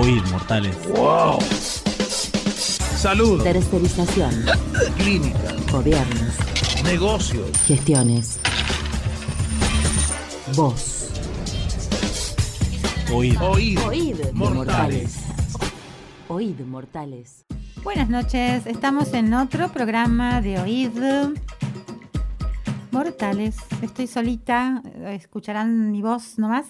Oír, mortales. ¡Wow! Salud. Tercerización. Clínica. Gobiernos. Negocios. Gestiones. Voz. Oír. Oír. Oíd. Mortales. Oíd, mortales. Buenas noches, estamos en otro programa de Oíd Mortales. Estoy solita, escucharán mi voz nomás.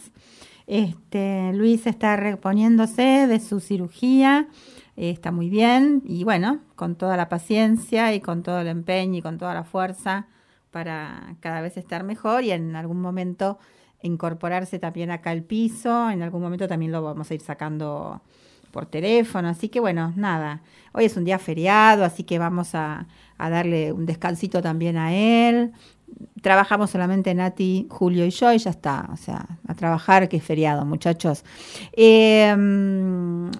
Este, Luis está reponiéndose de su cirugía, eh, está muy bien y bueno, con toda la paciencia y con todo el empeño y con toda la fuerza para cada vez estar mejor y en algún momento incorporarse también acá al piso, en algún momento también lo vamos a ir sacando por teléfono, así que bueno, nada, hoy es un día feriado, así que vamos a, a darle un descansito también a él, trabajamos solamente Nati, Julio y yo y ya está. O sea, a trabajar que es feriado, muchachos. Eh,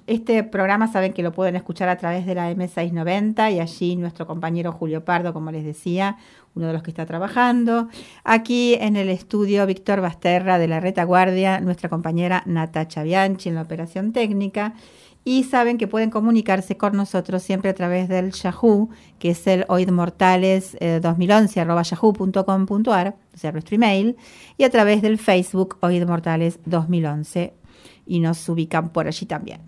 este programa saben que lo pueden escuchar a través de la M690 y allí nuestro compañero Julio Pardo, como les decía, uno de los que está trabajando. Aquí en el estudio Víctor Basterra de la Retaguardia, nuestra compañera Natacha Bianchi en la operación técnica y saben que pueden comunicarse con nosotros siempre a través del Yahoo, que es el oidmortales eh, 2011 arroba yahoo.com.ar, o sea, nuestro email, y a través del Facebook Oidmortales 2011 y nos ubican por allí también.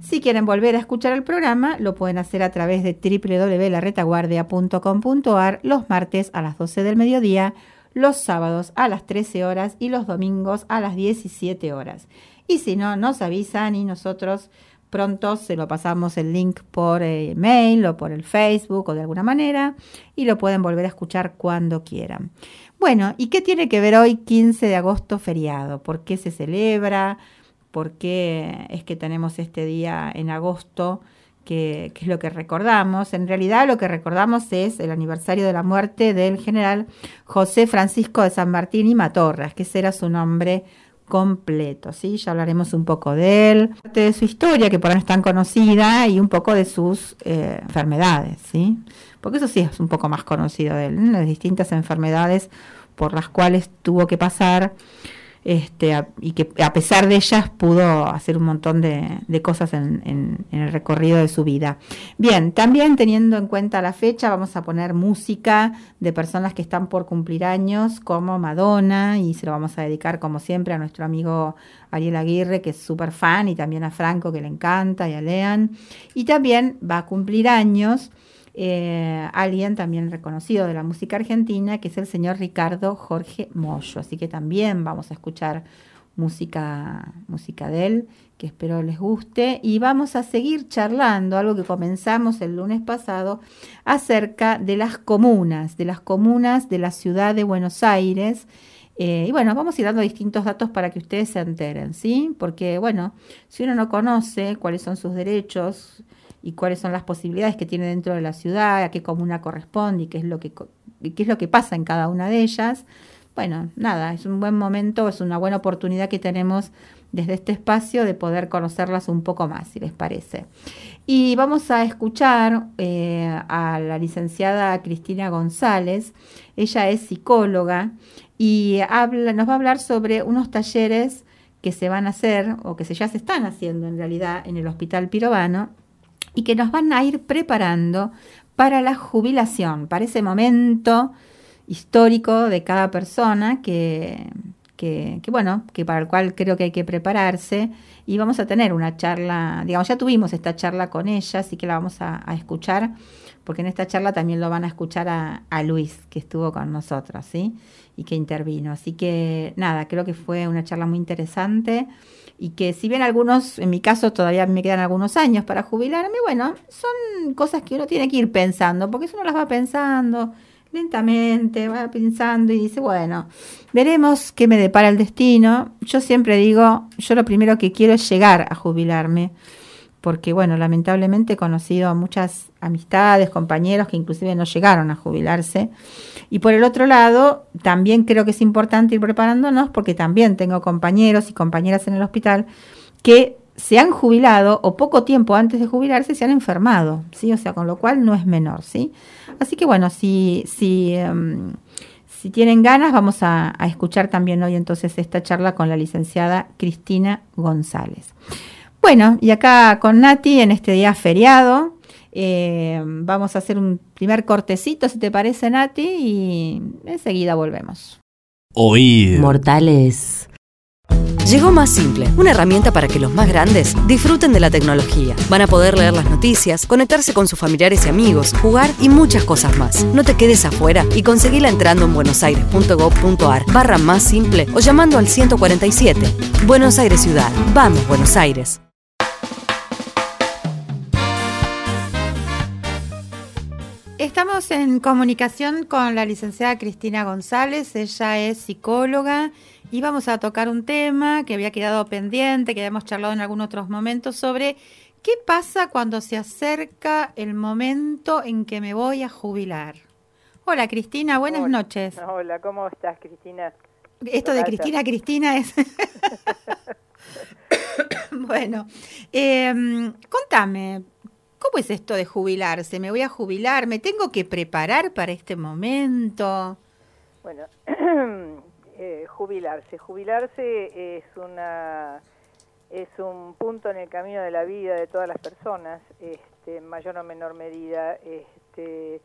Si quieren volver a escuchar el programa, lo pueden hacer a través de www.laretaguardia.com.ar los martes a las 12 del mediodía, los sábados a las 13 horas y los domingos a las 17 horas. Y si no, nos avisan y nosotros pronto se lo pasamos el link por eh, mail o por el Facebook o de alguna manera y lo pueden volver a escuchar cuando quieran. Bueno, ¿y qué tiene que ver hoy 15 de agosto feriado? ¿Por qué se celebra? ¿Por qué es que tenemos este día en agosto? Que, que, es lo que recordamos. En realidad lo que recordamos es el aniversario de la muerte del general José Francisco de San Martín y Matorras, que ese era su nombre completo, ¿sí? Ya hablaremos un poco de él, de su historia, que por ahí no es tan conocida, y un poco de sus eh, enfermedades, ¿sí? Porque eso sí es un poco más conocido de él, las distintas enfermedades por las cuales tuvo que pasar este, y que a pesar de ellas pudo hacer un montón de, cosas en, en, en, el recorrido de su vida. Bien, también teniendo en cuenta la fecha, vamos a poner música de personas que están por cumplir años, como Madonna, y se lo vamos a dedicar, como siempre, a nuestro amigo Ariel Aguirre, que es súper fan, y también a Franco, que le encanta, y a Lean. Y también va a cumplir años. Eh, alguien también reconocido de la música argentina, que es el señor Ricardo Jorge Mollo. Así que también vamos a escuchar música, música de él, que espero les guste. Y vamos a seguir charlando, algo que comenzamos el lunes pasado, acerca de las comunas, de las comunas de la ciudad de Buenos Aires. Eh, y bueno, vamos a ir dando distintos datos para que ustedes se enteren, ¿sí? Porque, bueno, si uno no conoce cuáles son sus derechos, y cuáles son las posibilidades que tiene dentro de la ciudad, a qué comuna corresponde y qué es lo que, qué es lo que pasa en cada una de ellas. Bueno, nada, es un buen momento, es una buena oportunidad que tenemos desde este espacio de poder conocerlas un poco más, si les parece. Y vamos a escuchar eh, a la licenciada Cristina González. Ella es psicóloga y habla, nos va a hablar sobre unos talleres que se van a hacer o que se, ya se están haciendo en realidad en el Hospital Pirovano y que nos van a ir preparando para la jubilación, para ese momento histórico de cada persona que, que, bueno, que para el cual creo que hay que prepararse y vamos a tener una charla, digamos, ya tuvimos esta charla con ella, así que la vamos a, a escuchar, porque en esta charla también lo van a escuchar a, a, Luis, que estuvo con nosotros, ¿sí? Y que intervino. Así que nada, creo que fue una charla muy interesante y que si bien algunos, en mi caso todavía me quedan algunos años para jubilarme, bueno, son cosas que uno tiene que ir pensando, porque si uno las va pensando lentamente, va pensando y dice, bueno, veremos qué me depara el destino. Yo siempre digo, yo lo primero que quiero es llegar a jubilarme, porque bueno, lamentablemente he conocido a muchas amistades, compañeros que inclusive no llegaron a jubilarse. Y por el otro lado, también creo que es importante ir preparándonos porque también tengo compañeros y compañeras en el hospital que se han jubilado o poco tiempo antes de jubilarse se han enfermado, ¿sí? O sea, con lo cual no es menor, ¿sí? Así que bueno, si, si, um, si tienen ganas, vamos a escuchar también hoy entonces esta charla con la licenciada Cristina González. Bueno, y acá con Nati en este día feriado, eh, vamos a hacer un primer cortecito, si te parece, Nati, y enseguida volvemos. Oír. Mortales. Llegó Más Simple, una herramienta para que los más grandes disfruten de la tecnología. Van a poder leer las noticias, conectarse con sus familiares y amigos, jugar y muchas cosas más. No te quedes afuera y conseguila entrando en buenosaires.gov.ar barra más simple o llamando al 147. Buenos Aires Ciudad. Vamos, Buenos Aires. Estamos en comunicación con la licenciada Cristina González, ella es psicóloga y vamos a tocar un tema que había quedado pendiente, que habíamos charlado en algunos otros momentos sobre qué pasa cuando se acerca el momento en que me voy a jubilar. Hola Cristina, buenas Hola. noches. Hola, ¿cómo estás, Cristina? Esto de. Cristina, Cristina es... bueno, em, contame, ¿cómo es esto de jubilarse? ¿Me voy a jubilar? ¿Me tengo que preparar para este momento? Bueno, eh, jubilarse. Jubilarse es una es un punto en el camino de la vida de todas las personas, este, en mayor o menor medida. Este,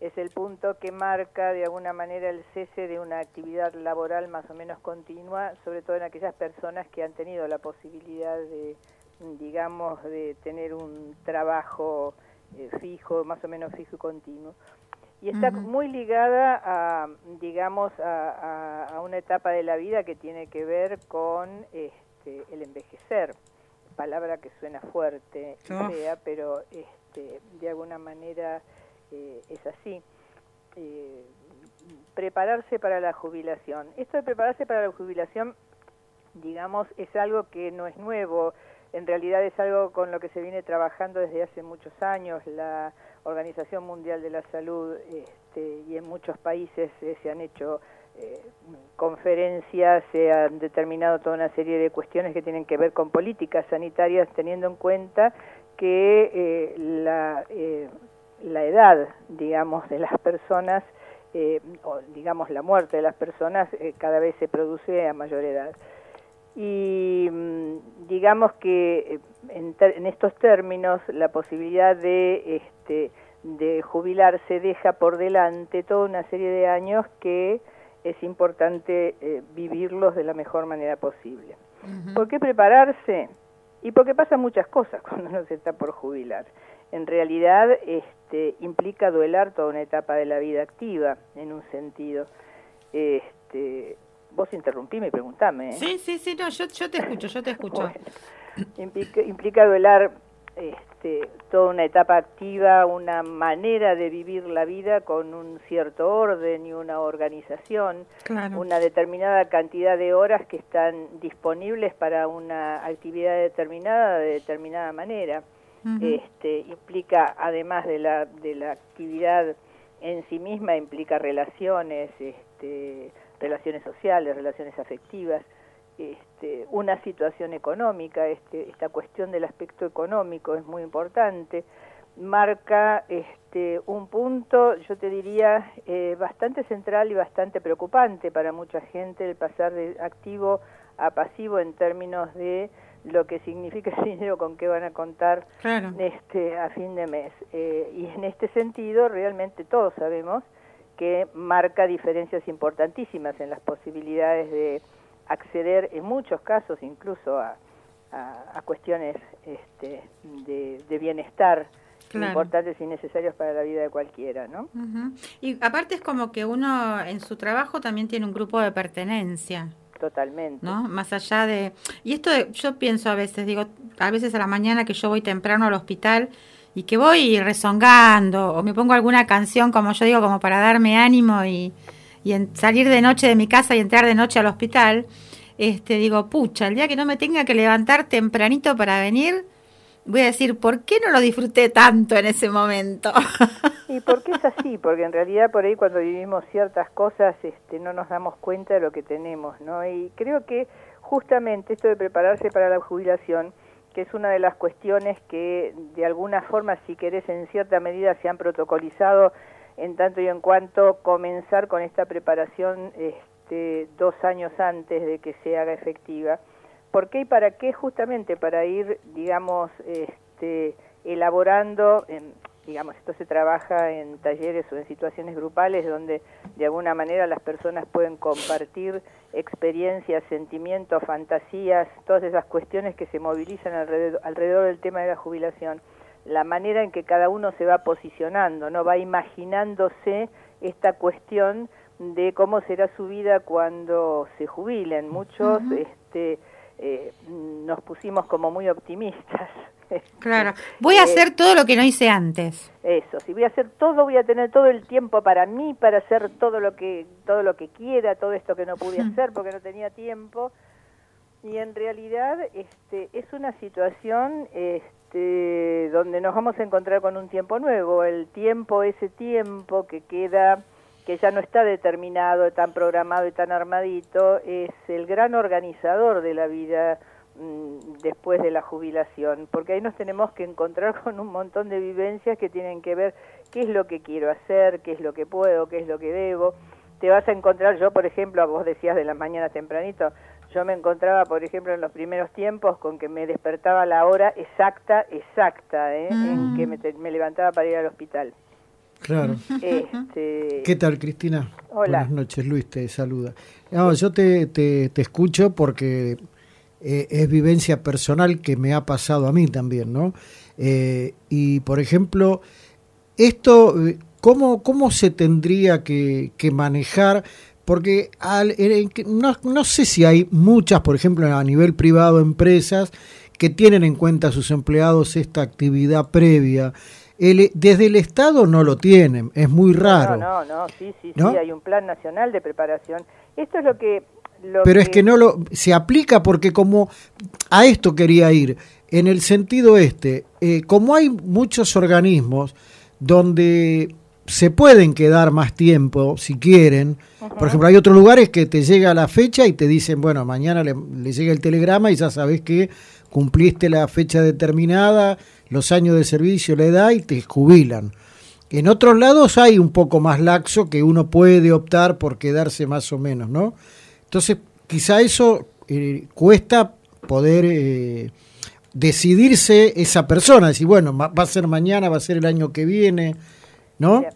es el punto que marca de alguna manera el cese de una actividad laboral más o menos continua, sobre todo en aquellas personas que han tenido la posibilidad de, digamos, de tener un trabajo eh, fijo, más o menos fijo y continuo. Y está muy ligada a, digamos, a, a- a una etapa de la vida que tiene que ver con este, el envejecer, palabra que suena fuerte, Oh. fea, pero este, de alguna manera eh, es así. Eh, prepararse para la jubilación. Esto de prepararse para la jubilación, digamos, es algo que no es nuevo. En realidad es algo con lo que se viene trabajando desde hace muchos años. La Organización Mundial de la Salud este, y en muchos países eh, se han hecho eh, conferencias, se han determinado toda una serie de cuestiones que tienen que ver con políticas sanitarias, teniendo en cuenta que eh, la, eh, la edad, digamos, de las personas, eh, o digamos la muerte de las personas, eh, cada vez se produce a mayor edad. Y mm, digamos que eh, en, estos términos la posibilidad de, este, de jubilarse deja por delante toda una serie de años que es importante eh, vivirlos de la mejor manera posible. ¿Por qué prepararse? Y porque pasan muchas cosas cuando uno se está por jubilar. En realidad este, implica duelar toda una etapa de la vida activa, en un sentido. Este, vos interrumpime y preguntame. ¿eh? Sí, sí, sí, no, yo, yo te escucho, yo te escucho. Bueno, implica, implica duelar este, toda una etapa activa, una manera de vivir la vida con un cierto orden y una organización, Claro. una determinada cantidad de horas que están disponibles para una actividad determinada de determinada manera. Este, implica, además de la, de la actividad en sí misma, implica relaciones, este, relaciones sociales, relaciones afectivas, este, una situación económica, este, esta cuestión del aspecto económico es muy importante, marca este, un punto, yo te diría, eh, bastante central y bastante preocupante para mucha gente el pasar de activo a pasivo en términos de lo que significa el dinero con que van a contar Claro. este, a fin de mes. Eh, y en este sentido, realmente todos sabemos que marca diferencias importantísimas en las posibilidades de acceder, en muchos casos, incluso a, a, a cuestiones este, de, de bienestar Claro. importantes y necesarios para la vida de cualquiera, ¿no? Y aparte es como que uno en su trabajo también tiene un grupo de pertenencia, Totalmente. ¿no? Más allá de... Y esto de- yo pienso a veces, digo, a veces a la mañana que yo voy temprano al hospital y que voy rezongando o me pongo alguna canción, como yo digo, como para darme ánimo y, y en- salir de noche de mi casa y entrar de noche al hospital, este digo, pucha, el día que no me tenga que levantar tempranito para venir, voy a decir, ¿por qué no lo disfruté tanto en ese momento? ¿Y por qué es así? Porque en realidad por ahí cuando vivimos ciertas cosas este, no nos damos cuenta de lo que tenemos, ¿no? Y creo que justamente esto de prepararse para la jubilación, que es una de las cuestiones que de alguna forma, si querés, en cierta medida se han protocolizado en tanto y en cuanto comenzar con esta preparación este, dos años antes de que se haga efectiva, ¿Por qué y para qué? Justamente para ir, digamos, este, elaborando, en, digamos, esto se trabaja en talleres o en situaciones grupales donde de alguna manera las personas pueden compartir experiencias, sentimientos, fantasías, todas esas cuestiones que se movilizan alrededor, alrededor del tema de la jubilación. La manera en que cada uno se va posicionando, no va imaginándose esta cuestión de cómo será su vida cuando se jubilen. Muchos este, eh, nos pusimos como muy optimistas Claro, voy a Eh, hacer todo lo que no hice antes. Eso, si voy a hacer todo, voy a tener todo el tiempo para mí, para hacer todo lo que todo lo que quiera, todo esto que no pude hacer porque no tenía tiempo. Y en realidad este es una situación este donde nos vamos a encontrar con un tiempo nuevo, el tiempo ese tiempo que queda que ya no está determinado, tan programado y tan armadito, es el gran organizador de la vida después de la jubilación, porque ahí nos tenemos que encontrar con un montón de vivencias que tienen que ver qué es lo que quiero hacer, qué es lo que puedo, qué es lo que debo. Te vas a encontrar, yo por ejemplo, vos decías de las mañanas tempranito, yo me encontraba, por ejemplo, en los primeros tiempos con que me despertaba la hora exacta, exacta, ¿eh? en que me, te- me levantaba para ir al hospital. Claro. Este, ¿Qué tal, Cristina? Hola. Buenas noches, Luis te saluda. No, yo te, te, te escucho porque eh, es vivencia personal que me ha pasado a mí también, ¿no? Eh, y, por ejemplo, esto, eh, ¿cómo, cómo se tendría que, que manejar? Porque al- no, no sé si hay muchas, por ejemplo, a nivel privado, empresas que tienen en cuenta a sus empleados esta actividad previa. El- desde el Estado no lo tienen, es muy raro. No, no, no, sí, sí, ¿No? sí, hay un plan nacional de preparación. Esto es lo que... Lo Pero es que no lo se aplica porque como a esto quería ir en el sentido este, eh, como hay muchos organismos donde se pueden quedar más tiempo si quieren. Por ejemplo, hay otros lugares que te llega la fecha y te dicen, bueno, mañana le, le llega el telegrama y ya sabes que cumpliste la fecha determinada, los años de servicio, la edad y te jubilan. En otros lados hay un poco más laxo que uno puede optar por quedarse más o menos, ¿no? Entonces, quizá eso eh, cuesta poder eh, decidirse esa persona, decir, bueno, va a ser mañana, va a ser el año que viene, ¿no? Sea-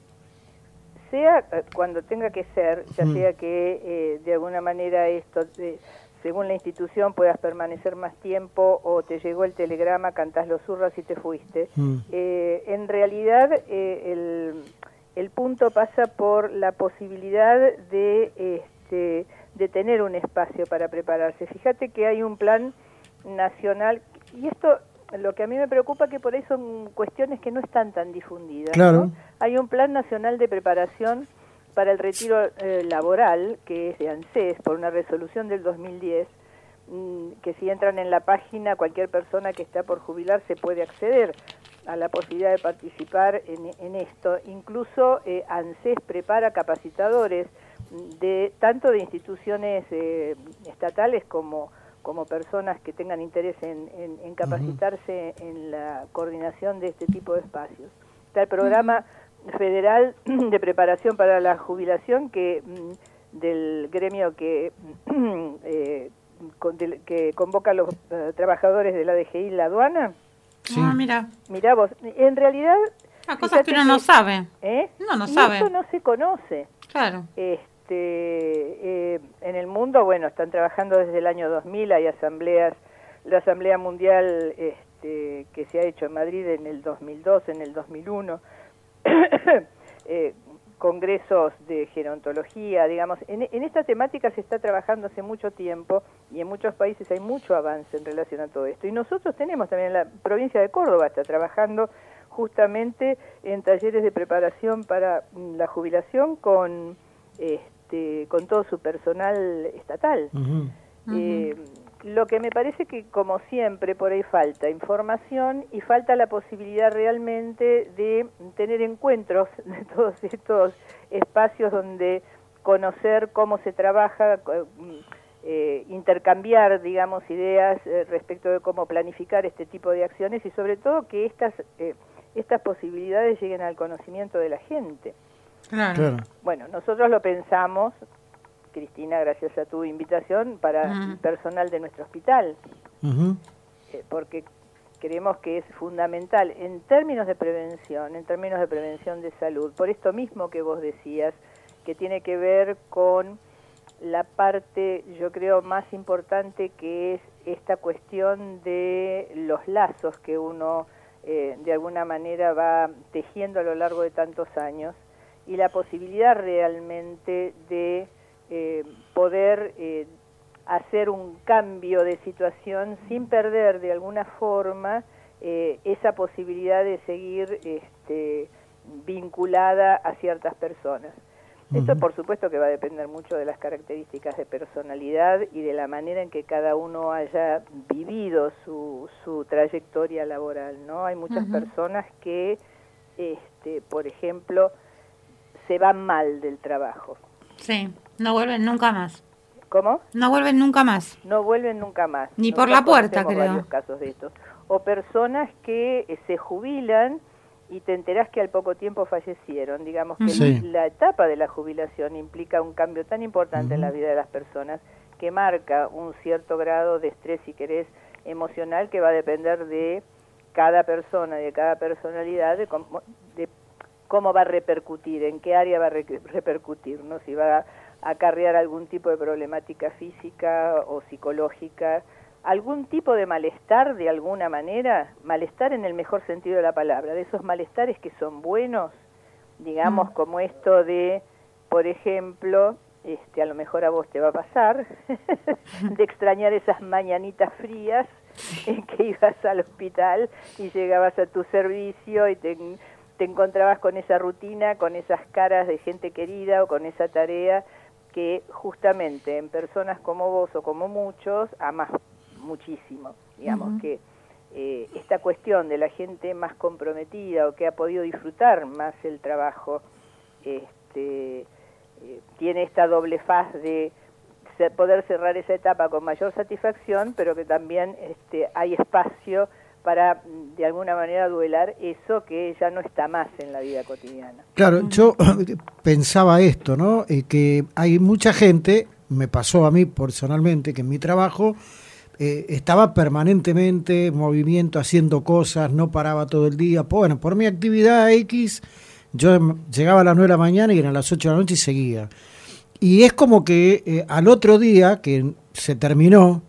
sea eh, cuando tenga que ser, ya sea que eh, de alguna manera esto, eh, según la institución, puedas permanecer más tiempo o te llegó el telegrama, cantás los zurras y te fuiste. Mm. Eh, en realidad, eh, el, el punto pasa por la posibilidad de, este, de tener un espacio para prepararse. Fíjate que hay un plan nacional, y esto lo que a mí me preocupa que por ahí son cuestiones que no están tan difundidas. Claro. ¿no? Hay un plan nacional de preparación para el retiro eh, laboral, que es de ANSES, por una resolución del 2010, mm, que si entran en la página, cualquier persona que está por jubilarse puede acceder a la posibilidad de participar en, en esto. Incluso eh, ANSES prepara capacitadores de tanto de instituciones eh, estatales como como personas que tengan interés en, en- en capacitarse en la coordinación de este tipo de espacios. Está el programa federal de preparación para la jubilación que mm, del gremio que eh, con- del- que convoca a los eh, trabajadores de la DGI y la aduana. Sí. Ah, mira, Mirá vos, en realidad... Ah, cosas que uno no sabe. ¿eh? No Y sabe. Eso no se conoce. Claro. Este, eh, en el mundo, bueno, están trabajando desde el año 2000, hay asambleas, la Asamblea Mundial este, que se ha hecho en Madrid en el 2002, en el 2001, eh, congresos de gerontología, digamos, en, en esta temática se está trabajando hace mucho tiempo y en muchos países hay mucho avance en relación a todo esto. Y nosotros tenemos también, la provincia de Córdoba está trabajando justamente en talleres de preparación para mm, la jubilación con, este, con todo su personal estatal. Eh, lo que me parece que, como siempre, por ahí falta información y falta la posibilidad realmente de tener encuentros de todos estos espacios donde conocer cómo se trabaja, mm, eh, intercambiar, digamos, ideas eh, respecto de cómo planificar este tipo de acciones y sobre todo que estas, eh, estas posibilidades lleguen al conocimiento de la gente. Claro. Claro. Bueno, nosotros lo pensamos Cristina, gracias a tu invitación, para el personal de nuestro hospital, eh, porque creemos que es fundamental en términos de prevención, en términos de prevención de salud, por esto mismo que vos decías, que tiene que ver con la parte, yo creo, más importante que es esta cuestión de los lazos que uno eh, de alguna manera va tejiendo a lo largo de tantos años y la posibilidad realmente de eh, poder eh, hacer un cambio de situación sin perder de alguna forma eh, esa posibilidad de seguir este, vinculada a ciertas personas. Esto por supuesto que va a depender mucho de las características de personalidad y de la manera en que cada uno haya vivido su, su trayectoria laboral, ¿no? Hay muchas personas que, este, por ejemplo, se van mal del trabajo. Sí, no vuelven nunca más. ¿Cómo? No vuelven nunca más. no vuelven nunca más. Ni por la puerta, creo. varios casos de estos. O personas que eh, se jubilan y te enterás que al poco tiempo fallecieron. Digamos que Sí. la etapa de la jubilación implica un cambio tan importante en la vida de las personas que marca un cierto grado de estrés, si querés, emocional que va a depender de cada persona, de cada personalidad, de cómo, de cómo va a repercutir, en qué área va a re- repercutir, ¿no? Si va a acarrear algún tipo de problemática física o psicológica, algún tipo de malestar de alguna manera, malestar en el mejor sentido de la palabra, de esos malestares que son buenos, digamos como esto de, por ejemplo, este, a lo mejor a vos te va a pasar, de extrañar esas mañanitas frías en que ibas al hospital y llegabas a tu servicio y te, te encontrabas con esa rutina, con esas caras de gente querida o con esa tarea que justamente en personas como vos o como muchos amas muchísimo. Digamos que eh, esta cuestión de la gente más comprometida o que ha podido disfrutar más el trabajo, este, eh, tiene esta doble faz de poder cerrar esa etapa con mayor satisfacción, pero que también este, hay espacio para mm, de alguna manera duelar eso que ya no está más en la vida cotidiana. Claro, yo pensaba esto, ¿no? Eh, que hay mucha gente, me pasó a mí personalmente, que en mi trabajo eh, estaba permanentemente en movimiento, haciendo cosas, no paraba todo el día. Pues, Bueno, por mi actividad X, yo m- llegaba a las 9 de la mañana y eran las 8 de la noche y seguía. Y es como que eh, al otro día, que se terminó,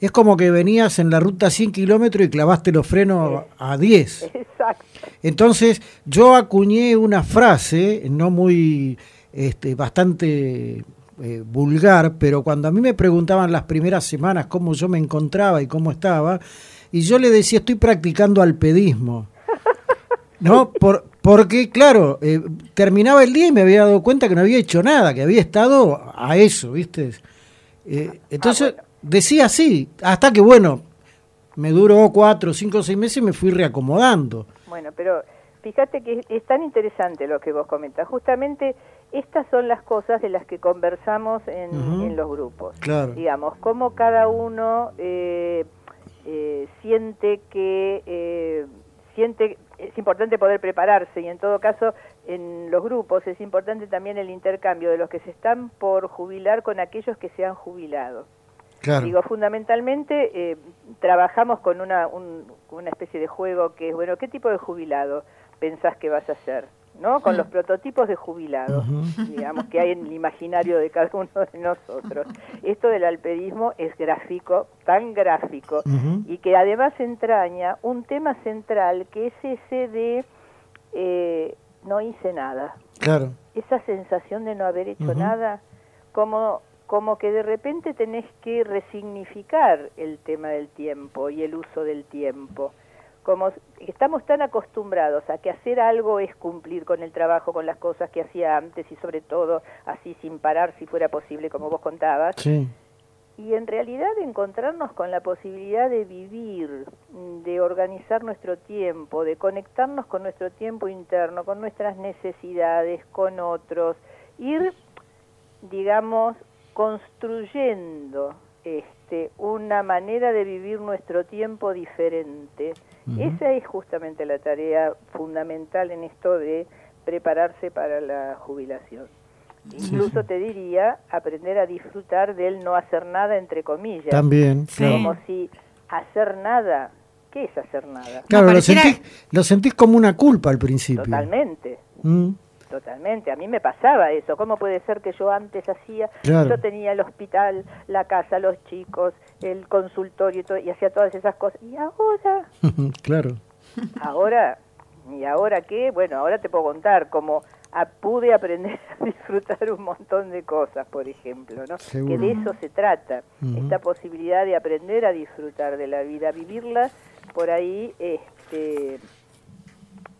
es como que venías en la ruta 100 kilómetros y clavaste los frenos a 10. Exacto. Entonces yo acuñé una frase, no muy, este, bastante eh, vulgar, pero cuando a mí me preguntaban las primeras semanas cómo yo me encontraba y cómo estaba, y yo le decía estoy practicando alpedismo. ¿No? Por, porque, claro, eh, terminaba el día y me había dado cuenta que no había hecho nada, que había estado a eso, ¿viste? Eh, entonces bueno. Decía así, hasta que, bueno, me duró cuatro, cinco, seis meses y me fui reacomodando. Bueno, pero fíjate que es, es tan interesante lo que vos comentas. Justamente estas son las cosas de las que conversamos en los grupos. Claro. Digamos, cómo cada uno eh, eh, siente que eh, siente es importante poder prepararse y en todo caso en los grupos es importante también el intercambio de los que se están por jubilar con aquellos que se han jubilado. Claro. Digo, fundamentalmente eh, trabajamos con una, un- una especie de juego que es, bueno, ¿qué tipo de jubilado pensás que vas a ser? ¿No? Con los prototipos de jubilados, digamos, que hay en el imaginario de cada uno de nosotros. Esto del alpedismo es gráfico, tan gráfico, y que además entraña un tema central que es ese de eh, no hice nada Claro. esa sensación de no haber hecho nada, como, como que de repente tenés que resignificar el tema del tiempo y el uso del tiempo. Como estamos tan acostumbrados a que hacer algo es cumplir con el trabajo, con las cosas que hacía antes y sobre todo así sin parar si fuera posible, como vos contabas, Sí. y en realidad encontrarnos con la posibilidad de vivir, de organizar nuestro tiempo, de conectarnos con nuestro tiempo interno, con nuestras necesidades, con otros, ir, digamos, construyendo este, una manera de vivir nuestro tiempo diferente. Esa es justamente la tarea fundamental en esto de prepararse para la jubilación. Incluso te diría aprender a disfrutar del no hacer nada, entre comillas. También, Sí. claro. Como si hacer nada, ¿qué es hacer nada? Claro, lo, pareciera- sentís, lo sentís como una culpa al principio. Totalmente. Mm, Totalmente, a mí me pasaba eso. ¿Cómo puede ser que yo antes hacía, Claro. yo tenía el hospital, la casa, los chicos, el consultorio y, todo, y hacía todas esas cosas? Y ahora, claro. ahora, ¿y ahora qué? Bueno, ahora te puedo contar cómo a- pude aprender a disfrutar un montón de cosas, por ejemplo, ¿no? Seguro. Que de eso se trata, esta posibilidad de aprender a disfrutar de la vida, vivirla por ahí, este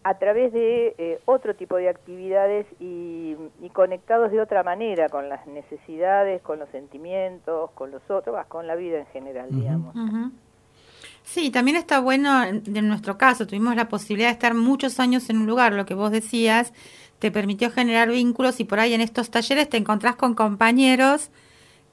a través de eh, otro tipo de actividades y, y conectados de otra manera con las necesidades, con los sentimientos, con los otros, con la vida en general, digamos. Sí, también está bueno, en en nuestro caso, tuvimos la posibilidad de estar muchos años en un lugar, lo que vos decías, te permitió generar vínculos y por ahí en estos talleres te encontrás con compañeros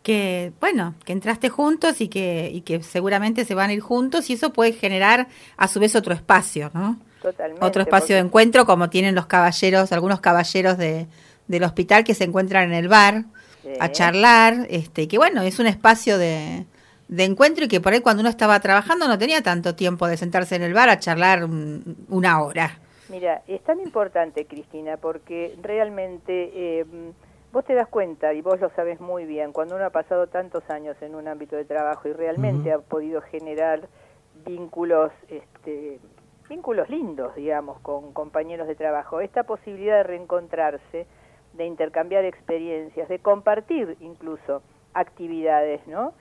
que, bueno, que entraste juntos y que, y que seguramente se van a ir juntos y eso puede generar a su vez otro espacio, ¿no? Totalmente. Otro espacio de encuentro como tienen los caballeros, algunos caballeros de, del hospital que se encuentran en el bar Sí. a charlar, este, que bueno, es un espacio de, de encuentro y que por ahí cuando uno estaba trabajando no tenía tanto tiempo de sentarse en el bar a charlar un- una hora. Mira, es tan importante, Cristina, porque realmente eh, vos te das cuenta, y vos lo sabes muy bien, cuando uno ha pasado tantos años en un ámbito de trabajo y realmente ha podido generar vínculos, este, vínculos lindos, digamos, con compañeros de trabajo, esta posibilidad de reencontrarse, de intercambiar experiencias, de compartir incluso actividades, ¿no?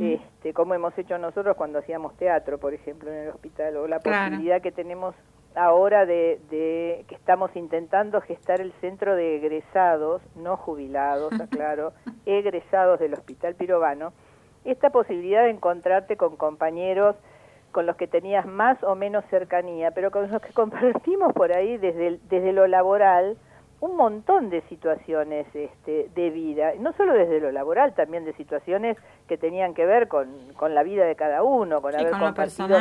este, como hemos hecho nosotros cuando hacíamos teatro, por ejemplo, en el hospital, o la Claro. posibilidad que tenemos ahora de, de que estamos intentando gestar el centro de egresados, no jubilados, aclaro, egresados del Hospital Pirovano, esta posibilidad de encontrarte con compañeros con los que tenías más o menos cercanía, pero con los que compartimos por ahí desde, el- desde lo laboral un montón de situaciones este, de vida, no solo desde lo laboral, también de situaciones que tenían que ver con, con la vida de cada uno, con Sí, haber con compartido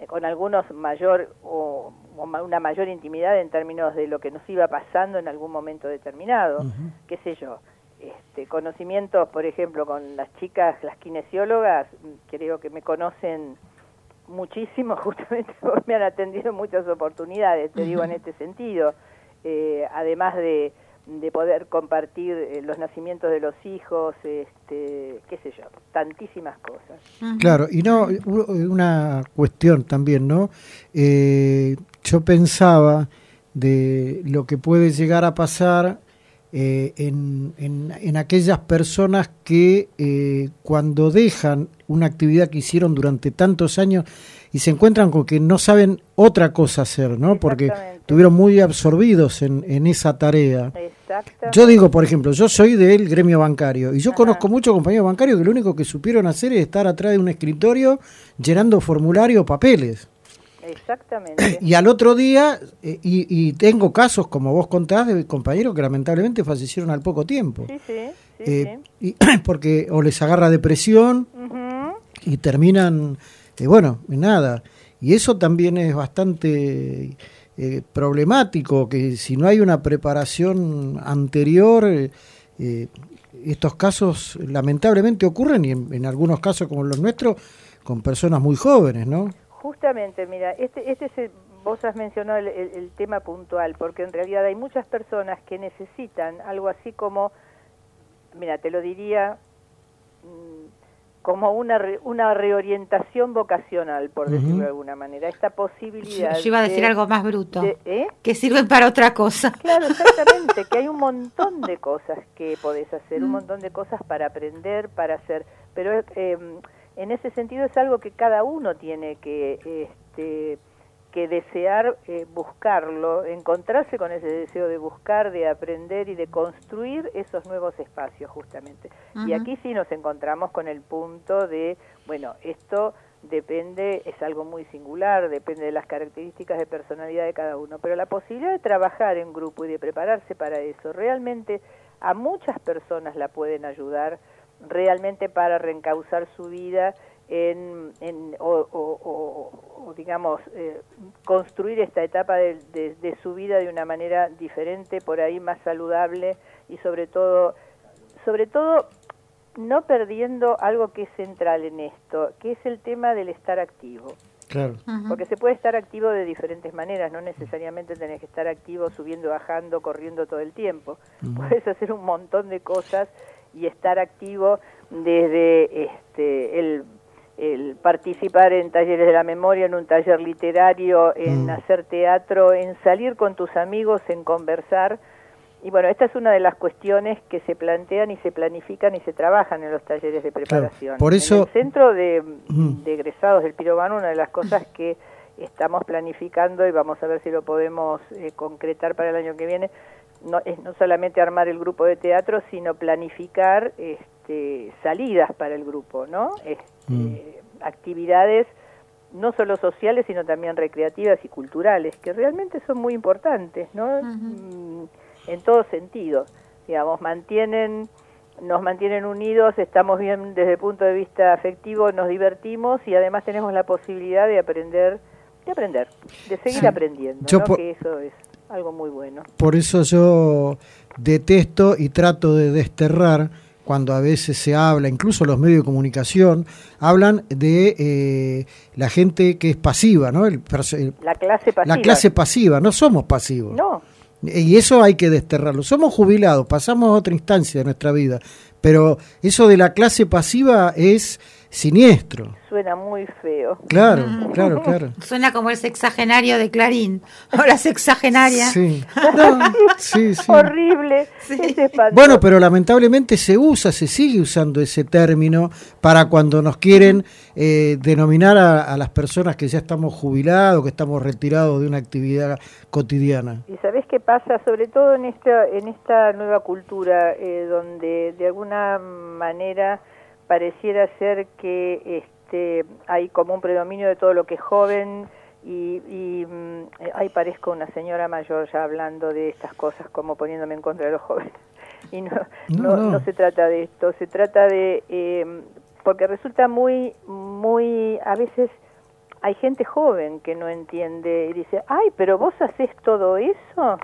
eh, con algunos mayor o, una mayor intimidad en términos de lo que nos iba pasando en algún momento determinado, qué sé yo. Este, conocimientos, por ejemplo, con las chicas, las kinesiólogas, mm, creo que me conocen muchísimo, justamente porque me han atendido en muchas oportunidades, te digo en este sentido, Eh, además de, de poder compartir eh, los nacimientos de los hijos, este, qué sé yo, tantísimas cosas. Claro, y no, una cuestión también, ¿no? Eh, yo pensaba de lo que puede llegar a pasar eh, en, en- en aquellas personas que eh, cuando dejan una actividad que hicieron durante tantos años y se encuentran con que no saben otra cosa hacer, ¿no? Porque estuvieron muy absorbidos en, en esa tarea. Yo digo, por ejemplo, yo soy del gremio bancario y yo Ajá. conozco muchos compañeros bancarios que lo único que supieron hacer es estar atrás de un escritorio llenando formularios, papeles. Exactamente. Y al otro día, eh, y, y tengo casos, como vos contás, de compañeros que lamentablemente fallecieron al poco tiempo. Sí, sí, sí, Eh, y- porque o les agarra depresión y terminan, eh, bueno, en nada. Y eso también es bastante eh, problemático, que si no hay una preparación anterior, eh, eh, estos casos lamentablemente ocurren y en, en algunos casos como los nuestros, con personas muy jóvenes, ¿no? Justamente, mira, este, este es el- vos has mencionado el, el- el tema puntual, porque en realidad hay muchas personas que necesitan algo así como, mira, te lo diría mm, como una re- una reorientación vocacional, por decirlo de alguna manera, esta posibilidad. yo iba a decir de- algo más bruto, de- ¿eh? que sirven para otra cosa. Claro, exactamente, que hay un montón de cosas que podés hacer, un montón de cosas para aprender, para hacer, pero eh, en ese sentido es algo que cada uno tiene que, este, que desear eh, buscarlo, encontrarse con ese deseo de buscar, de aprender y de construir esos nuevos espacios justamente. Y aquí sí nos encontramos con el punto de, bueno, esto depende, es algo muy singular, depende de las características de personalidad de cada uno, pero la posibilidad de trabajar en grupo y de prepararse para eso, realmente a muchas personas la pueden ayudar realmente para reencauzar su vida en, en- o, o- o- o, digamos eh, construir esta etapa de, de- de su vida de una manera diferente, por ahí más saludable y sobre todo, sobre todo no perdiendo algo que es central en esto, que es el tema del estar activo. Claro. Porque se puede estar activo de diferentes maneras, no necesariamente tenés que estar activo subiendo, bajando, corriendo todo el tiempo. Puedes hacer un montón de cosas y estar activo desde este, el, el participar en talleres de la memoria, en un taller literario, en Mm. hacer teatro, en salir con tus amigos, en conversar. Y bueno, esta es una de las cuestiones que se plantean y se planifican y se trabajan en los talleres de preparación. por eso- En el centro de, Mm. de egresados del Pirobano, una de las cosas que estamos planificando y vamos a ver si lo podemos eh, concretar para el año que viene, no, es no solamente armar el grupo de teatro, sino planificar este, salidas para el grupo, ¿no? Este, Mm. Actividades no solo sociales, sino también recreativas y culturales, que realmente son muy importantes, ¿no? Mm, En todo sentido, digamos, mantienen nos mantienen unidos, estamos bien desde el punto de vista afectivo, nos divertimos y además tenemos la posibilidad de aprender, de aprender, de seguir Sí. aprendiendo, Yo ¿no? que eso es algo muy bueno. Por eso yo detesto y trato de desterrar cuando a veces se habla, incluso los medios de comunicación, hablan de eh, la gente que es pasiva, ¿no? El La clase pasiva. la clase pasiva, no somos pasivos. No, Y eso hay que desterrarlo. Somos jubilados, pasamos a otra instancia de nuestra vida, pero eso de la clase pasiva es siniestro. suena muy feo. Claro, claro, claro. Suena como el sexagenario de Clarín. O la sexagenaria. Sí, No, sí, sí. Horrible. Bueno, pero lamentablemente se usa, se sigue usando ese término para cuando nos quieren eh, denominar a, a las personas que ya estamos jubilados, que estamos retirados de una actividad cotidiana. Y sabés qué pasa, sobre todo en esta en esta nueva cultura, eh, donde de alguna manera pareciera ser que este hay como un predominio de todo lo que es joven y, y mm, ahí parezco una señora mayor ya hablando de estas cosas como poniéndome en contra de los jóvenes y no No, no, no. no se trata de esto se trata de eh, porque resulta muy muy a veces hay gente joven que no entiende y dice, ay, pero vos haces todo eso,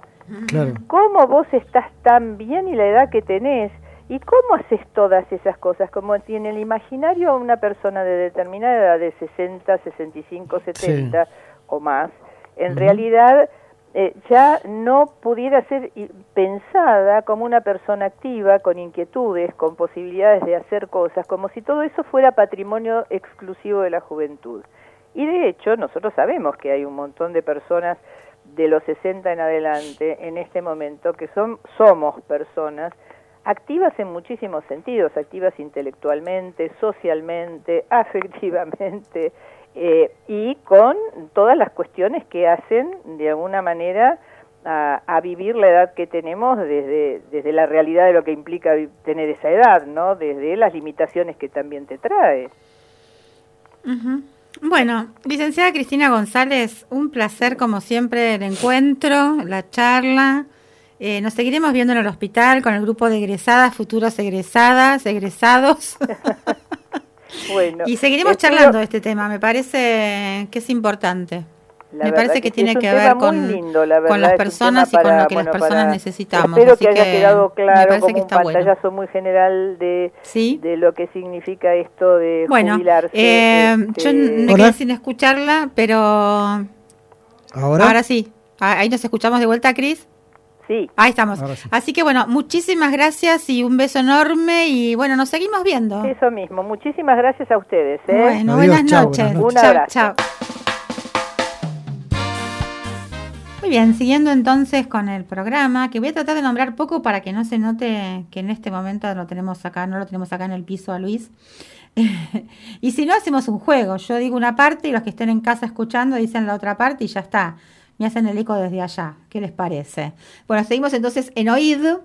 Claro. ¿cómo vos estás tan bien y la edad que tenés? ¿Y cómo haces todas esas cosas? Como si en el imaginario una persona de determinada edad, de 60, 65, 70 o más, en realidad eh, ya no pudiera ser pensada como una persona activa, con inquietudes, con posibilidades de hacer cosas, como si todo eso fuera patrimonio exclusivo de la juventud. Y de hecho, nosotros sabemos que hay un montón de personas de los 60 en adelante en este momento que son somos personas activas en muchísimos sentidos, activas intelectualmente, socialmente, afectivamente eh, y con todas las cuestiones que hacen de alguna manera a, vivir la edad que tenemos desde, desde la realidad de lo que implica tener esa edad, ¿no? Desde las limitaciones que también te trae. Ujú. Bueno, licenciada Cristina González, un placer como siempre el encuentro, la charla. Eh, nos seguiremos viendo en el hospital con el grupo de egresadas, futuros egresadas, egresados. Bueno, y seguiremos espero- charlando de este tema, me parece que es importante. La me verdad parece que, tiene que ver con, lindo, la con verdad, las personas y con lo que bueno, las personas para- necesitamos. Espero así que haya quedado me claro como que un bueno. pantallazo muy general de, Sí. de lo que significa esto de Bueno, jubilarse. eh, este, yo me Hola. quedé sin escucharla, pero Ahora, ahora sí. Ah, Ahí nos escuchamos de vuelta, Cris. Sí, Ahí estamos. Sí. Así que bueno, muchísimas gracias y un beso enorme y bueno, nos seguimos viendo. eso mismo. Muchísimas gracias a ustedes. ¿eh? Bueno, Adiós, buenas chao, noches. buenas noches. Un Chao, abrazo. chao. Muy bien, siguiendo entonces con el programa, que voy a tratar de nombrar poco para que no se note que en este momento lo tenemos acá, no lo tenemos acá en el piso a Luis. y si no, hacemos un juego. Yo digo una parte y los que estén en casa escuchando dicen la otra parte y ya está. Me hacen el eco desde allá. ¿Qué les parece? Bueno, seguimos entonces en oído.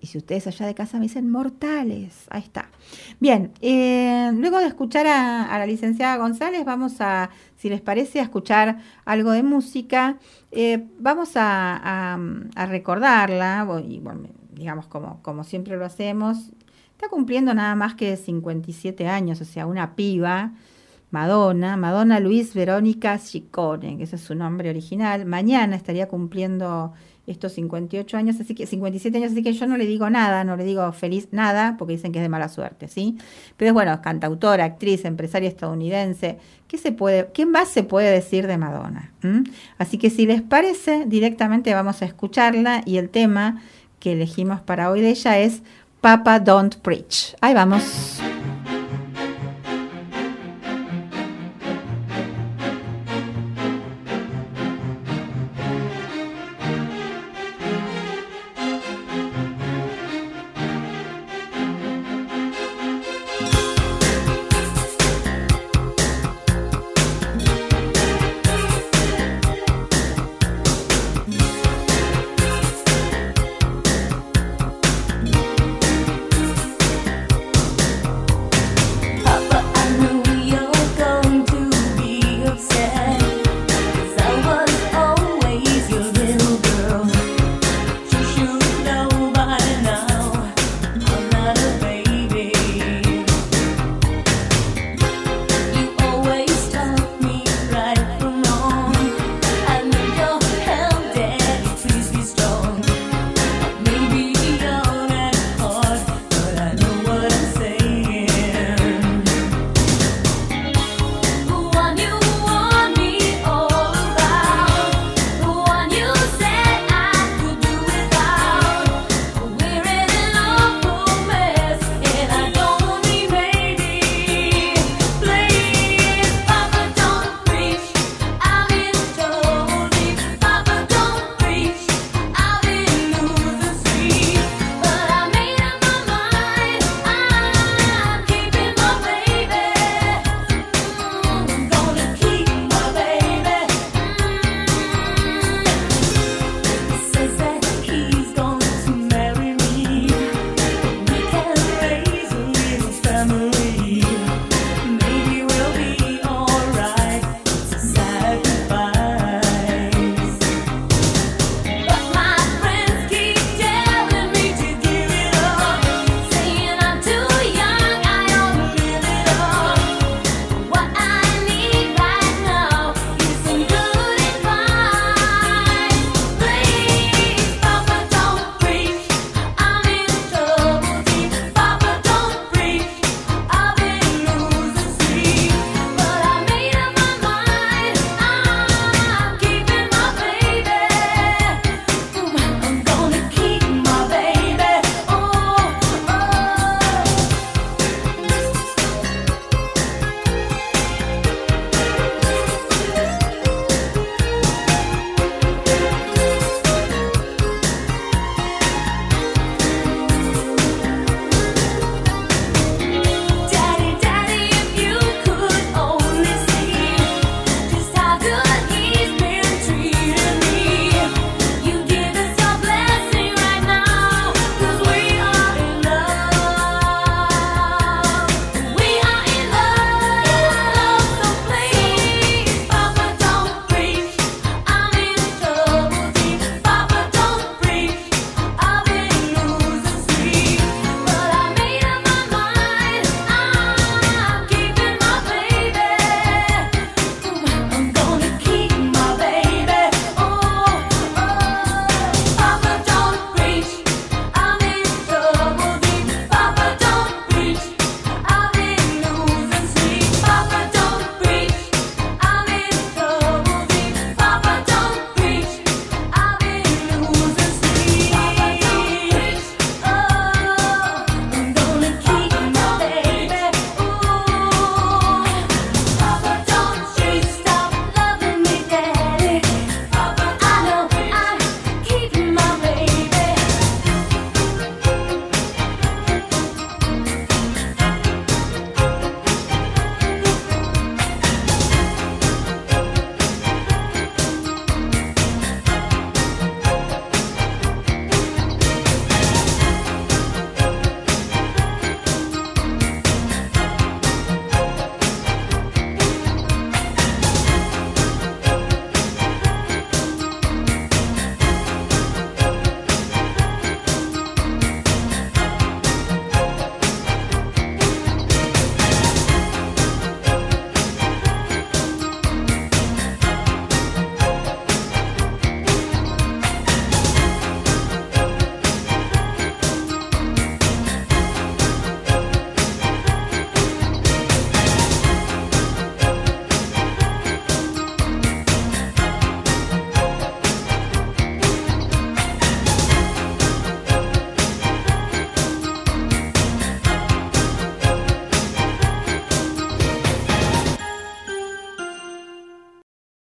Y si ustedes allá de casa me dicen mortales, ahí está. Bien, eh, luego de escuchar a, la licenciada González, vamos a, si les parece, a escuchar algo de música. Eh, vamos a, recordarla, y, digamos como, como siempre lo hacemos. Está cumpliendo nada más que 57 años, o sea, una piba. Madonna, Madonna Luis Verónica Ciccone, que ese es su nombre original. Mañana estaría cumpliendo estos 58 años, así que 57 años, así que yo no le digo nada, no le digo feliz nada, porque dicen que es de mala suerte, ¿sí? Pero es bueno, cantautora, actriz, empresaria estadounidense. ¿Qué se puede, qué más se puede decir de Madonna? ¿Mm? Así que si les parece, directamente vamos a escucharla y el tema que elegimos para hoy de ella es Papa Don't Preach. Ahí vamos.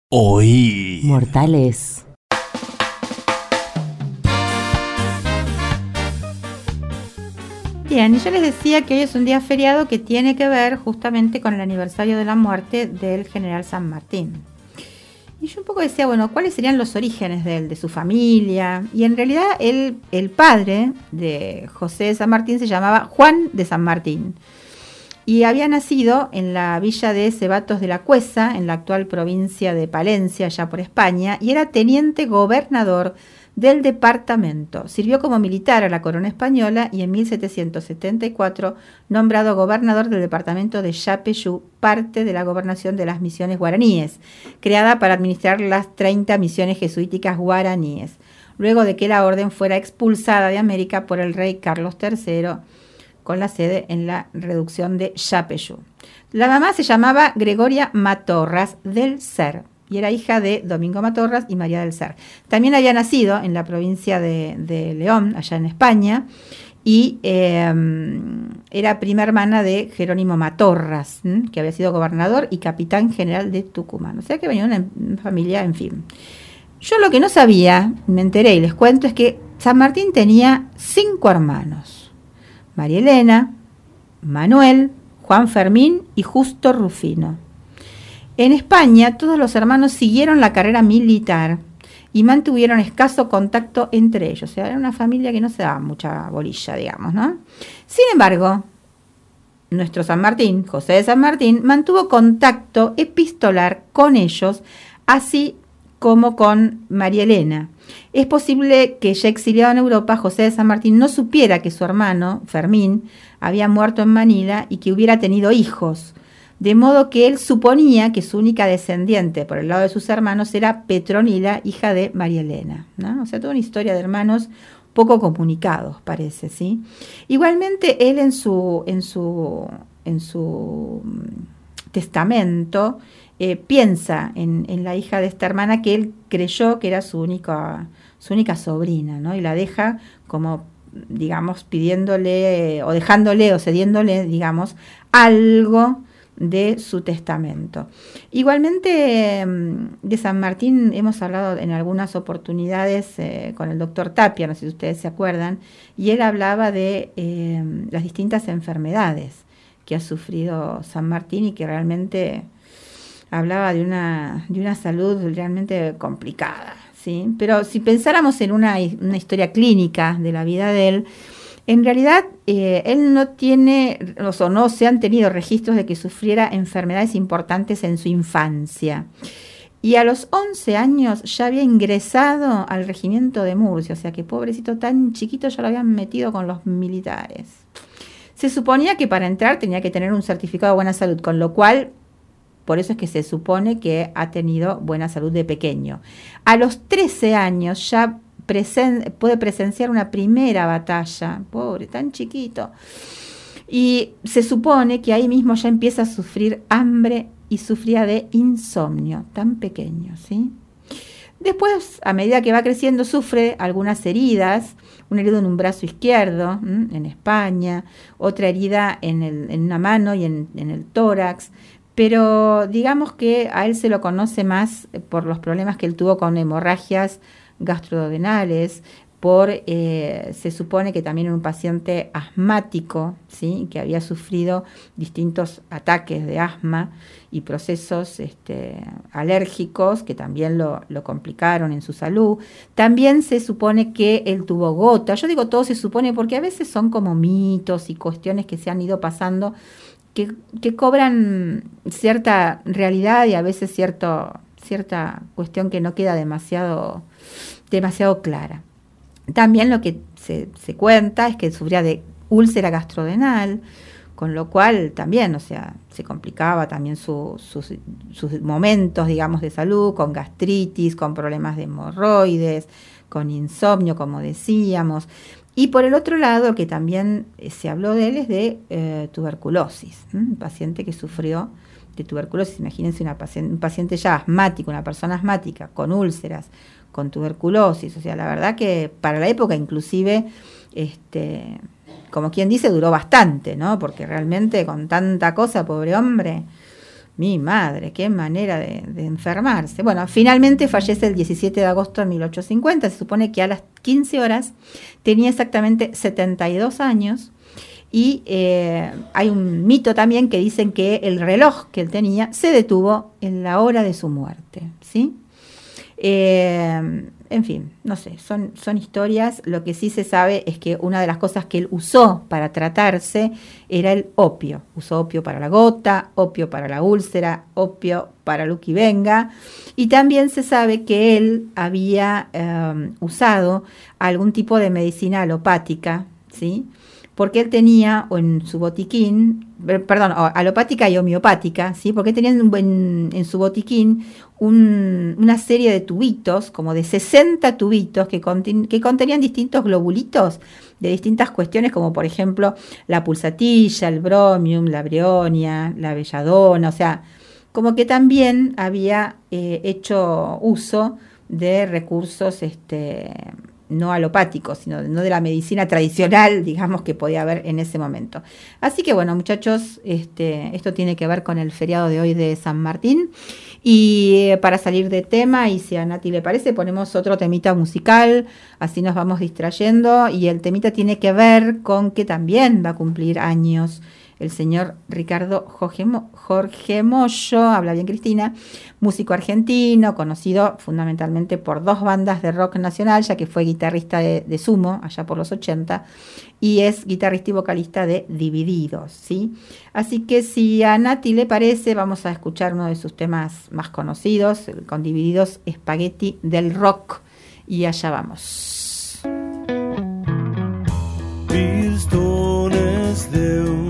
Oí. Mortales. Bien, y yo les decía que hoy es un día feriado que tiene que ver justamente con el aniversario de la muerte del general San Martín. Y yo un poco decía, bueno, ¿cuáles serían los orígenes de él, de su familia? Y en realidad él, el padre de José de San Martín se llamaba Juan de San Martín. Y había nacido en la villa de Cebatos de la Cuesa, en la actual provincia de Palencia, allá por España, y era teniente gobernador del departamento. Sirvió como militar a la corona española y en 1774 nombrado gobernador del departamento de Yapeyú, parte de la gobernación de las misiones guaraníes, creada para administrar las 30 misiones jesuíticas guaraníes, luego de que la orden fuera expulsada de América por el rey Carlos III, con la sede en la reducción de Yapeyú. La mamá se llamaba Gregoria Matorras del Ser y era hija de Domingo Matorras y María del Ser. También había nacido en la provincia de, León, allá en España, y eh, era prima hermana de Jerónimo Matorras, que había sido gobernador y capitán general de Tucumán. O sea que venía una familia, en fin. Yo lo que no sabía, me enteré y les cuento, es que San Martín tenía cinco hermanos. María Elena, Manuel, Juan Fermín y Justo Rufino. En España, todos los hermanos siguieron la carrera militar y mantuvieron escaso contacto entre ellos. O sea, era una familia que no se daba mucha bolilla, digamos, ¿no? Sin embargo, nuestro San Martín, José de San Martín, mantuvo contacto epistolar con ellos, así como con María Elena. Es posible que ya exiliado en Europa, José de San Martín no supiera que su hermano, Fermín, había muerto en Manila y que hubiera tenido hijos de modo que él suponía que su única descendiente por el lado de sus hermanos era Petronila, hija de María Elena. ¿no? O sea, toda una historia de hermanos poco comunicados, parece, ¿sí? Igualmente, él en su, en su, en su mm, testamento eh, piensa en, la hija de esta hermana que él creyó que era su única, su única sobrina, ¿no? Y la deja como digamos, pidiéndole o dejándole o cediéndole, digamos, algo de su testamento. Igualmente, mm, de San Martín hemos hablado en algunas oportunidades eh, con el doctor Tapia, no sé si ustedes se acuerdan, y él hablaba de eh, las distintas enfermedades que ha sufrido San Martín y que realmente hablaba de una, de una salud realmente complicada. ¿sí? Pero si pensáramos en una, una historia clínica de la vida de él, en realidad, eh, él no tiene, o no se han tenido registros de que sufriera enfermedades importantes en su infancia. Y a los 11 años ya había ingresado al regimiento de Murcia, o sea que pobrecito tan chiquito ya lo habían metido con los militares. Se suponía que para entrar tenía que tener un certificado de buena salud, con lo cual, por eso es que se supone que ha tenido buena salud de pequeño. A los 13 años ya puede presenciar una primera batalla, pobre, tan chiquito. Y se supone que ahí mismo ya empieza a sufrir hambre y sufría de insomnio, tan pequeño, ¿sí? Después, a medida que va creciendo, sufre algunas heridas, una herida en un brazo izquierdo, en España, otra herida en, una mano y en, el tórax, pero digamos que a él se lo conoce más por los problemas que él tuvo con hemorragias gastrodenales, por, eh, se supone que también un paciente asmático, ¿sí? que había sufrido distintos ataques de asma y procesos este, alérgicos que también lo, complicaron en su salud. También se supone que él tuvo gota. Yo digo todo se supone porque a veces son como mitos y cuestiones que se han ido pasando que, cobran cierta realidad y a veces cierta cuestión que no queda demasiado demasiado clara. También lo que se, se cuenta es que sufría de úlcera gastrodenal, con lo cual también, o sea, se complicaba también su, sus, sus, momentos, digamos, de salud, con gastritis, con problemas de hemorroides, con insomnio, como decíamos. Y por el otro lado, que también se habló de él, es de eh, tuberculosis, ¿eh? un paciente que sufrió de tuberculosis, imagínense una paciente, un paciente ya asmático, una persona asmática, con úlceras, con tuberculosis. O sea, la verdad que para la época inclusive, este, como quien dice, duró bastante, ¿no? Porque realmente con tanta cosa, pobre hombre, Mi madre, qué manera de, enfermarse. Bueno, finalmente fallece el 17 de agosto de 1850. Se supone que a las 15 horas tenía exactamente 72 años. Y eh, hay un mito también que dicen que el reloj que él tenía se detuvo en la hora de su muerte. ¿sí? Eh, en fin, no sé, son, son historias. Lo que sí se sabe es que una de las cosas que él usó para tratarse era el opio. Usó opio para la gota, opio para la úlcera, opio para que venga. Y también se sabe que él había eh, usado algún tipo de medicina alopática, ¿sí? Porque él tenía en su botiquín, eh, perdón, alopática y homeopática, ¿sí? porque él tenía en, en su botiquín un, una serie de tubitos, como de 60 tubitos que, que contenían distintos globulitos de distintas cuestiones, como por ejemplo la pulsatilla, el bromium, la brionia, la belladona, o sea, como que también había eh, hecho uso de recursos este, no alopáticos, sino no de la medicina tradicional, digamos, que podía haber en ese momento. Así que bueno, muchachos, este, esto tiene que ver con el feriado de hoy de San Martín. Y eh, para salir de tema, y si a Nati le parece, ponemos otro temita musical, así nos vamos distrayendo. Y el temita tiene que ver con que también va a cumplir años el señor Ricardo Jorge, Mollo, habla bien Cristina, músico argentino, conocido fundamentalmente por dos bandas de rock nacional, ya que fue guitarrista de, Sumo allá por los 80 y es guitarrista y vocalista de Divididos, ¿sí? Así que si a Nati le parece, vamos a escuchar uno de sus temas más conocidos, con Divididos Spaghetti del Rock, y allá vamos. De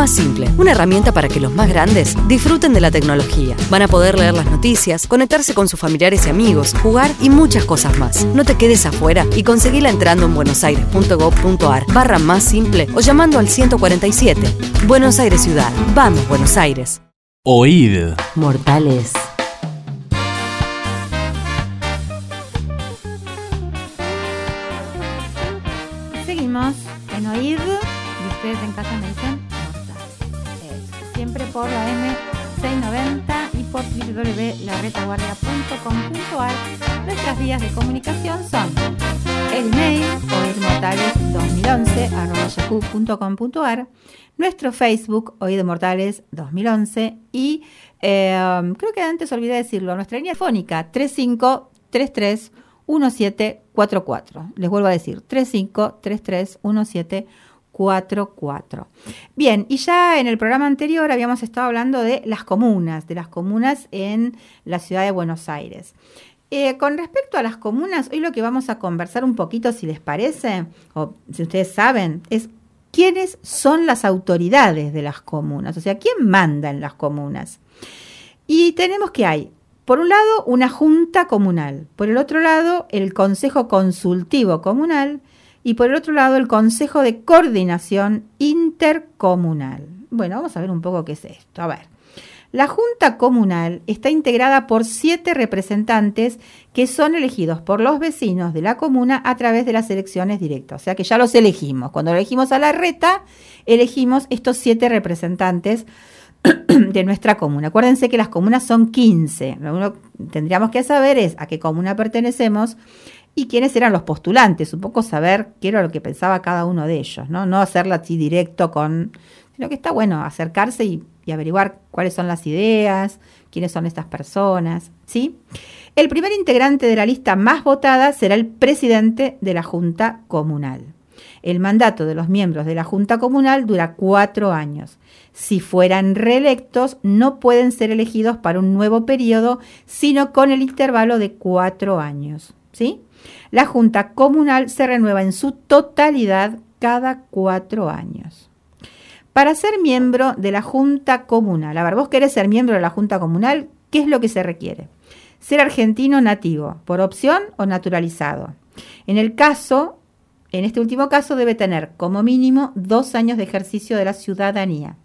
Más Simple, una herramienta para que los más grandes disfruten de la tecnología. Van a poder leer las noticias, conectarse con sus familiares y amigos, jugar y muchas cosas más. No te quedes afuera y conseguila entrando en buenosaires.gov.ar barra más simple o llamando al 147. Buenos Aires Ciudad. Vamos, Buenos Aires. Oíd. Mortales. www.laretaguardia.com.ar. Nuestras vías de comunicación son el email oídmortales2011 nuestro Facebook Oído Mortales 2011 y eh, creo que antes olvidé decirlo, nuestra línea fónica 3533 1744. Les vuelvo a decir, 35331744. Bien, y ya en el programa anterior habíamos estado hablando de las comunas, de las comunas en la ciudad de Buenos Aires. Eh, con respecto a las comunas, hoy lo que vamos a conversar un poquito, si les parece, o si ustedes saben, es quiénes son las autoridades de las comunas, o sea, quién manda en las comunas. Y tenemos que hay por un lado, una junta comunal, por el otro lado, el Consejo Consultivo Comunal y por el otro lado, el Consejo de Coordinación Intercomunal. Bueno, vamos a ver un poco qué es esto. A ver, la Junta Comunal está integrada por siete representantes que son elegidos por los vecinos de la comuna a través de las elecciones directas. O sea que ya los elegimos. Cuando elegimos a la reta, elegimos estos siete representantes de nuestra comuna. Acuérdense que las comunas son 15. Lo que tendríamos que saber es a qué comuna pertenecemos y quiénes eran los postulantes. Un poco saber qué era lo que pensaba cada uno de ellos, ¿no? No hacerla así directo con. sino que está bueno acercarse y, averiguar cuáles son las ideas, quiénes son estas personas. ¿sí? El primer integrante de la lista más votada será el presidente de la Junta Comunal. El mandato de los miembros de la Junta Comunal dura cuatro años. Si fueran reelectos, no pueden ser elegidos para un nuevo periodo, sino con el intervalo de cuatro años. ¿sí? La Junta Comunal se renueva en su totalidad cada cuatro años. Para ser miembro de la Junta Comunal, a ver, vos querés ser miembro de la Junta Comunal, ¿qué es lo que se requiere? Ser argentino nativo, por opción o naturalizado. En el caso en este último caso debe tener como mínimo dos años de ejercicio de la ciudadanía.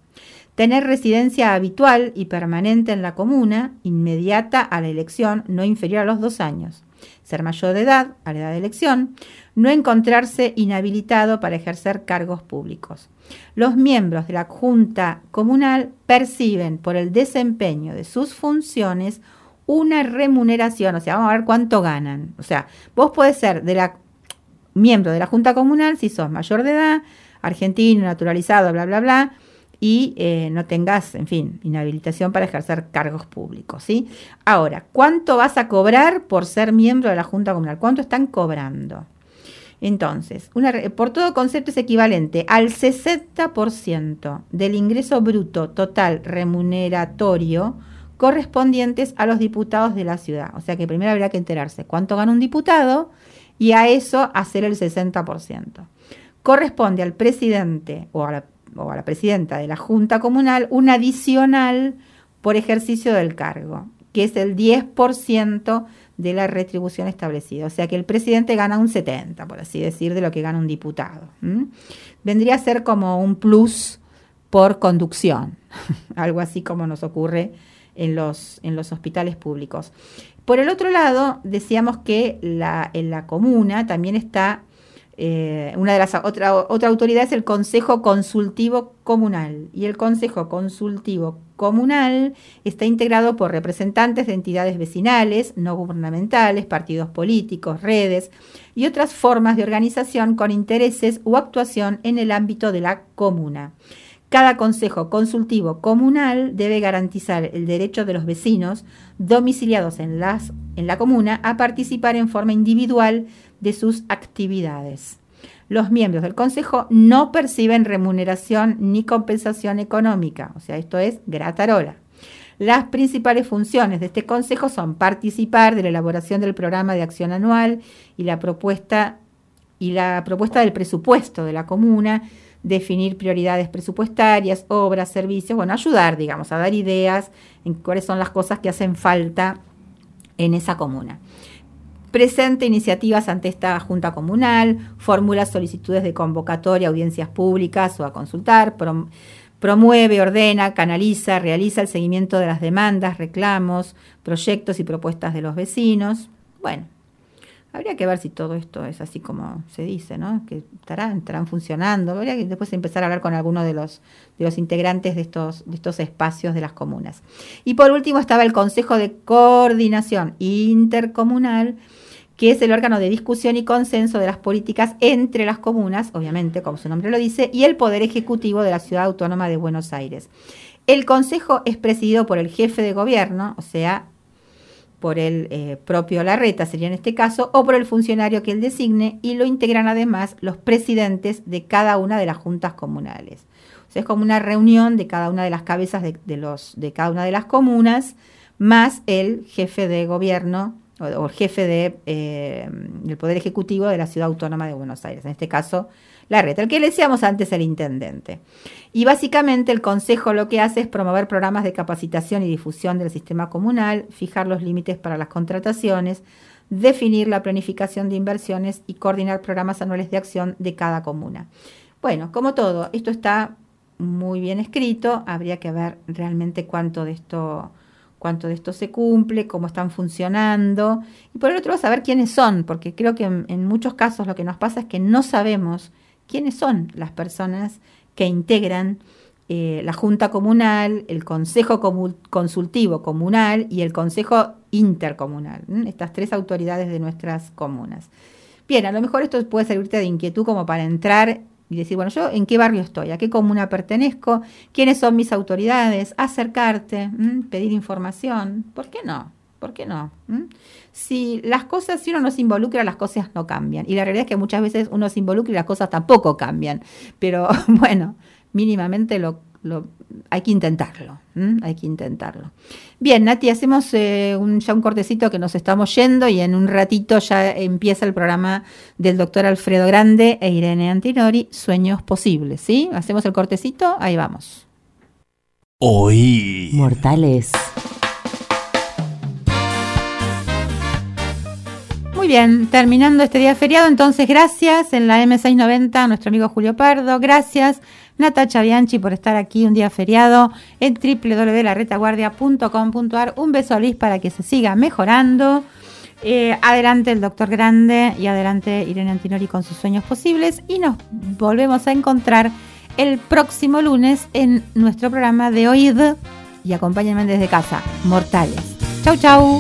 Tener residencia habitual y permanente en la comuna, inmediata a la elección, no inferior a los dos años. Ser mayor de edad, a la edad de elección. No encontrarse inhabilitado para ejercer cargos públicos. Los miembros de la Junta Comunal perciben por el desempeño de sus funciones una remuneración, o sea, vamos a ver cuánto ganan. O sea, vos podés ser miembro de la Junta Comunal si sos mayor de edad, argentino, naturalizado, bla, bla, bla, y eh, no tengas, en fin, inhabilitación para ejercer cargos públicos. ¿sí? Ahora, ¿cuánto vas a cobrar por ser miembro de la Junta Comunal? ¿Cuánto están cobrando? Entonces, una, por todo concepto es equivalente al 60% del ingreso bruto total remuneratorio correspondientes a los diputados de la ciudad. O sea que primero habría que enterarse cuánto gana un diputado y a eso hacer el 60%. Corresponde al presidente o a, la, presidenta de la Junta Comunal un adicional por ejercicio del cargo, que es el 10% de la retribución establecida. O sea que el presidente gana un 70, por así decir, de lo que gana un diputado. Vendría a ser como un plus por conducción, algo así como nos ocurre en los, en los hospitales públicos. Por el otro lado, decíamos que la, en la comuna también está eh, una de las otra, otra autoridad es el Consejo Consultivo Comunal y el Consejo Consultivo Comunal está integrado por representantes de entidades vecinales, no gubernamentales, partidos políticos, redes y otras formas de organización con intereses o actuación en el ámbito de la comuna. Cada consejo consultivo comunal debe garantizar el derecho de los vecinos domiciliados en, las, en la comuna a participar en forma individual de sus actividades. Los miembros del consejo no perciben remuneración ni compensación económica, o sea, esto es gratarola. Las principales funciones de este consejo son participar de la elaboración del programa de acción anual y la propuesta y la propuesta del presupuesto de la comuna, definir prioridades presupuestarias, obras, servicios, bueno, ayudar, digamos, a dar ideas en cuáles son las cosas que hacen falta en esa comuna. Presenta iniciativas ante esta Junta Comunal, formula solicitudes de convocatoria audiencias públicas o a consultar, prom- promueve, ordena, canaliza, realiza el seguimiento de las demandas, reclamos, proyectos y propuestas de los vecinos. Bueno, habría que ver si todo esto es así como se dice, ¿no? Que estarán, estarán funcionando. Habría que después empezar a hablar con alguno de los, de los integrantes de estos, de estos espacios de las comunas. Y por último estaba el Consejo de Coordinación Intercomunal, que es el órgano de discusión y consenso de las políticas entre las comunas, obviamente, como su nombre lo dice, y el Poder Ejecutivo de la Ciudad Autónoma de Buenos Aires. El Consejo es presidido por el jefe de gobierno, o sea, por el eh, propio Larreta, sería en este caso, o por el funcionario que él designe, y lo integran además los presidentes de cada una de las juntas comunales. Es como una reunión de cada una de las cabezas de, los, de cada una de las comunas, más el jefe de gobierno o, o el jefe de, eh, del Poder Ejecutivo de la Ciudad Autónoma de Buenos Aires, en este caso Larreta, el que le decíamos antes el intendente. Y básicamente el Consejo lo que hace es promover programas de capacitación y difusión del sistema comunal, fijar los límites para las contrataciones, definir la planificación de inversiones y coordinar programas anuales de acción de cada comuna. Bueno, como todo, esto está muy bien escrito, habría que ver realmente cuánto de esto cuánto de esto se cumple, cómo están funcionando, y por el otro saber quiénes son, porque creo que en muchos casos lo que nos pasa es que no sabemos quiénes son las personas que integran eh, la Junta Comunal, el Consejo Consultivo Comunal y el Consejo Intercomunal, ¿m? estas tres autoridades de nuestras comunas. Bien, a lo mejor esto puede servirte de inquietud como para entrar y decir, bueno, yo en qué barrio estoy, a qué comuna pertenezco, quiénes son mis autoridades, acercarte, pedir información, ¿por qué no? ¿Por qué no? ¿Mm? Si las cosas, si uno no se involucra, las cosas no cambian. Y la realidad es que muchas veces uno se involucra y las cosas tampoco cambian. Pero bueno, mínimamente lo, lo- hay que intentarlo. ¿m? Hay que intentarlo. Bien, Nati, hacemos eh, un, ya un cortecito que nos estamos yendo y en un ratito ya empieza el programa del doctor Alfredo Grande e Irene Antinori, Sueños Posibles. ¿Sí? Hacemos el cortecito, ahí vamos. Oí. Mortales. Muy bien, terminando este día feriado, entonces gracias en la M690 a nuestro amigo Julio Pardo, gracias Natacha Bianchi por estar aquí un día feriado en www.laretaguardia.com.ar. Un beso a Luis para que se siga mejorando. Eh, adelante el doctor Grande y adelante Irene Antinori con sus sueños posibles y nos volvemos a encontrar el próximo lunes en nuestro programa de OID y acompáñenme desde casa, Mortales. Chau, chau.